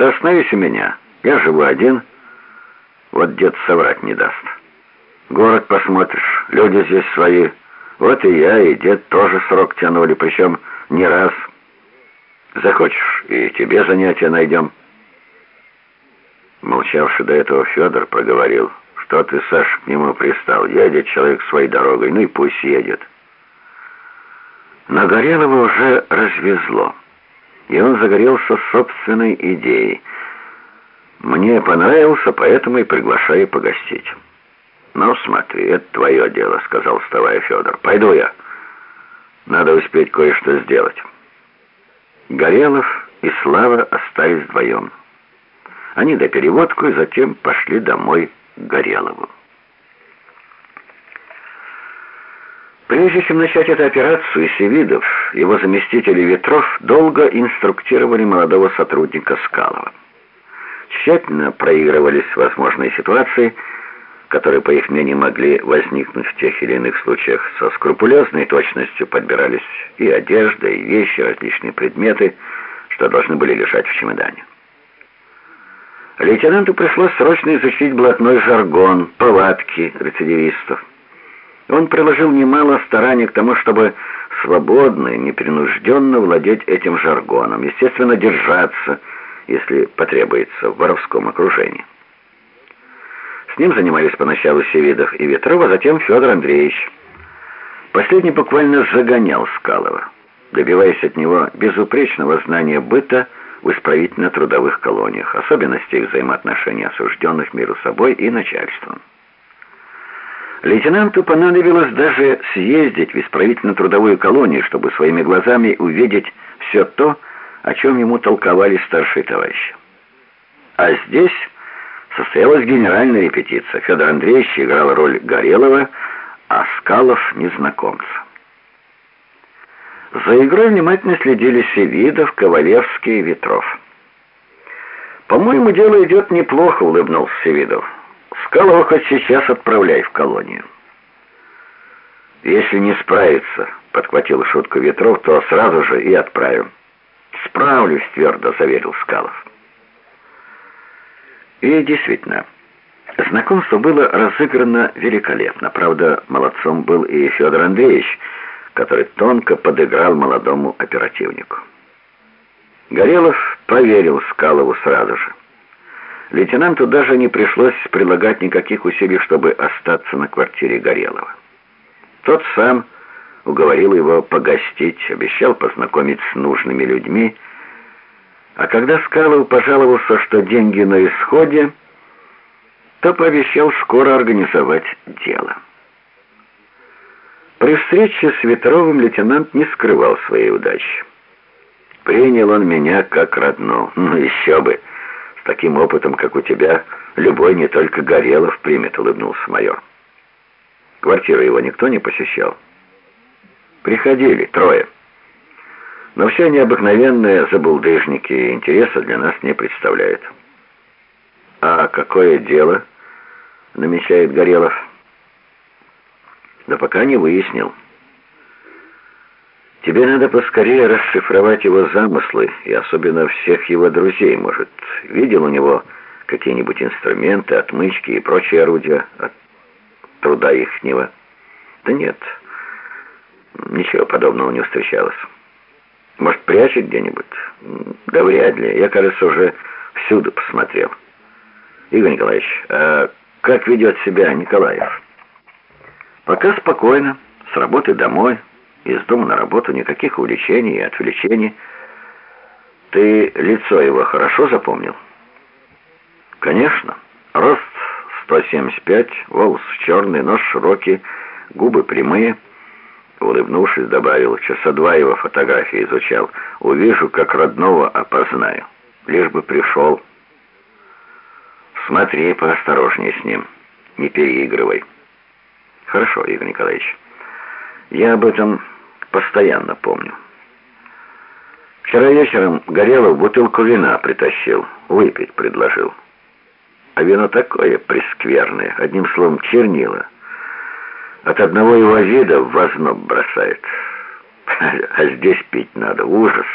Ты остановись у меня. Я живу один. Вот дед соврать не даст. Город посмотришь, люди здесь свои. Вот и я, и дед тоже срок тянули, причем не раз. Захочешь, и тебе занятия найдем. Молчавший до этого Федор проговорил, что ты, Саш, к нему пристал. Едет человек своей дорогой, ну и пусть едет. Но Горелого уже развезло, и он загорелся собственной идеей. Мне понравился, поэтому и приглашаю погостить. «Ну, смотри, это твое дело», — сказал, вставая Федор. «Пойду я. Надо успеть кое-что сделать». Горелов и Слава остались вдвоем. Они до переводку и затем пошли домой к Горелову. Прежде чем начать эту операцию, Севидов, его заместители Ветров, долго инструктировали молодого сотрудника Скалова. Тщательно проигрывались возможные ситуации, которые, по их мнению, могли возникнуть в тех или иных случаях. Со скрупулезной точностью подбирались и одежда, и вещи, различные предметы, что должны были лежать в чемодане. Лейтенанту пришлось срочно изучить блатной жаргон, повадки рецидивистов. Он приложил немало стараний к тому, чтобы свободно и непринужденно владеть этим жаргоном, естественно, держаться, если потребуется, в воровском окружении. С ним занимались поначалу Севидов и Ветров, а затем Федор Андреевич. Последний буквально загонял Скалова, добиваясь от него безупречного знания быта, в исправительно-трудовых колониях, особенностей взаимоотношений осужденных между собой и начальством. Лейтенанту понадобилось даже съездить в исправительно-трудовую колонию, чтобы своими глазами увидеть все то, о чем ему толковали старшие товарищи. А здесь состоялась генеральная репетиция. Федор Андреевич играл роль Горелого, а Скалов — незнакомца. За игрой внимательно следили Севидов, Ковалевский и Ветров. «По-моему, дело идет неплохо», — улыбнулся Севидов. «Скалова хоть сейчас отправляй в колонию». «Если не справится», — подхватил шутку Ветров, «то сразу же и отправим». «Справлюсь», — твердо заверил Скалов. И действительно, знакомство было разыграно великолепно. Правда, молодцом был и Федор Андреевич — который тонко подыграл молодому оперативнику. Горелов проверил Скалову сразу же. Лейтенанту даже не пришлось прилагать никаких усилий, чтобы остаться на квартире Горелова. Тот сам уговорил его погостить, обещал познакомить с нужными людьми, а когда Скалов пожаловался, что деньги на исходе, то пообещал скоро организовать дело. При встрече с Ветровым лейтенант не скрывал своей удачи. Принял он меня как родного. Ну еще бы, с таким опытом, как у тебя, любой не только Горелов примет, улыбнулся майор. Квартиру его никто не посещал. Приходили, трое. Но все необыкновенные забулдыжники интереса для нас не представляют. А какое дело, намечает Горелов? но пока не выяснил. Тебе надо поскорее расшифровать его замыслы, и особенно всех его друзей. Может, видел у него какие-нибудь инструменты, отмычки и прочие орудия от труда ихнего? Да нет, ничего подобного не встречалось. Может, прячет где-нибудь? Да вряд ли. Я, кажется, уже всюду посмотрел. Игорь Николаевич, а как ведет себя Николаев? Пока спокойно, с работы домой, из дома на работу, никаких увлечений и отвлечений. Ты лицо его хорошо запомнил? Конечно. Рост 175, волос черный, нос широкий, губы прямые. Улыбнувшись, добавил, часа два его фотографии изучал. Увижу, как родного опознаю. Лишь бы пришел. Смотри поосторожнее с ним, не переигрывай. Хорошо, Игорь Николаевич. Я об этом постоянно помню. Вчера вечером Горелов бутылку вина притащил, выпить предложил. А вино такое прескверное, одним словом, чернило. От одного его вида в озноб бросает. А здесь пить надо, ужас.